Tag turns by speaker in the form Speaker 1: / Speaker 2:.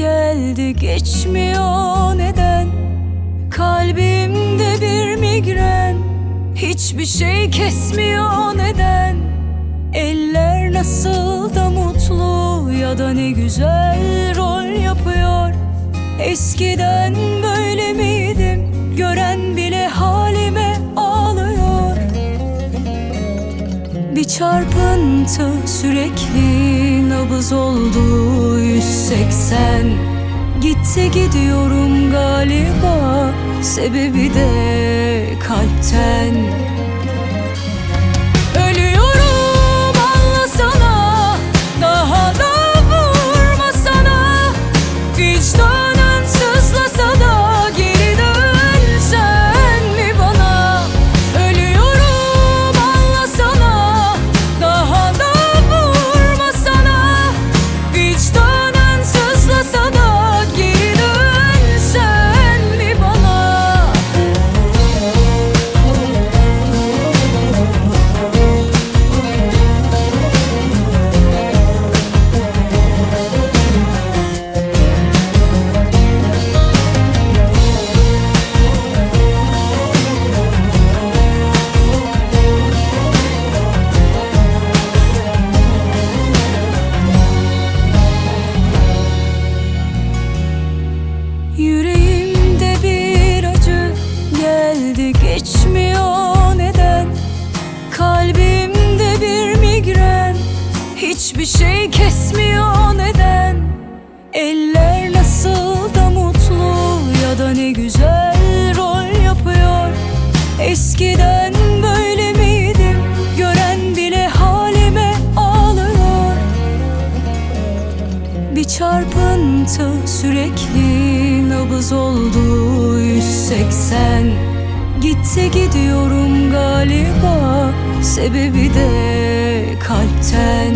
Speaker 1: geldi geçmiyor neden? Kalbimde bir migren Hiçbir şey kesmiyor neden? Eller nasıl da mutlu ya da ne güzel rol yapıyor? Eskiden böyle miydim? Gören bile halime ağlıyor. Bir çarpıntı sürekli nabız oldu 180 Gitti gidiyorum galiba sebebi de kalpten geçmiyor neden? Kalbimde bir migren. Hiçbir şey kesmiyor neden? Eller nasıl da mutlu ya da ne güzel rol yapıyor. Eskiden böyle miydim? Gören bile halime ağlıyor. Bir çarpıntı sürekli nabız oldu. 180 Gitti gidiyorum galiba. Sebebi de kalpten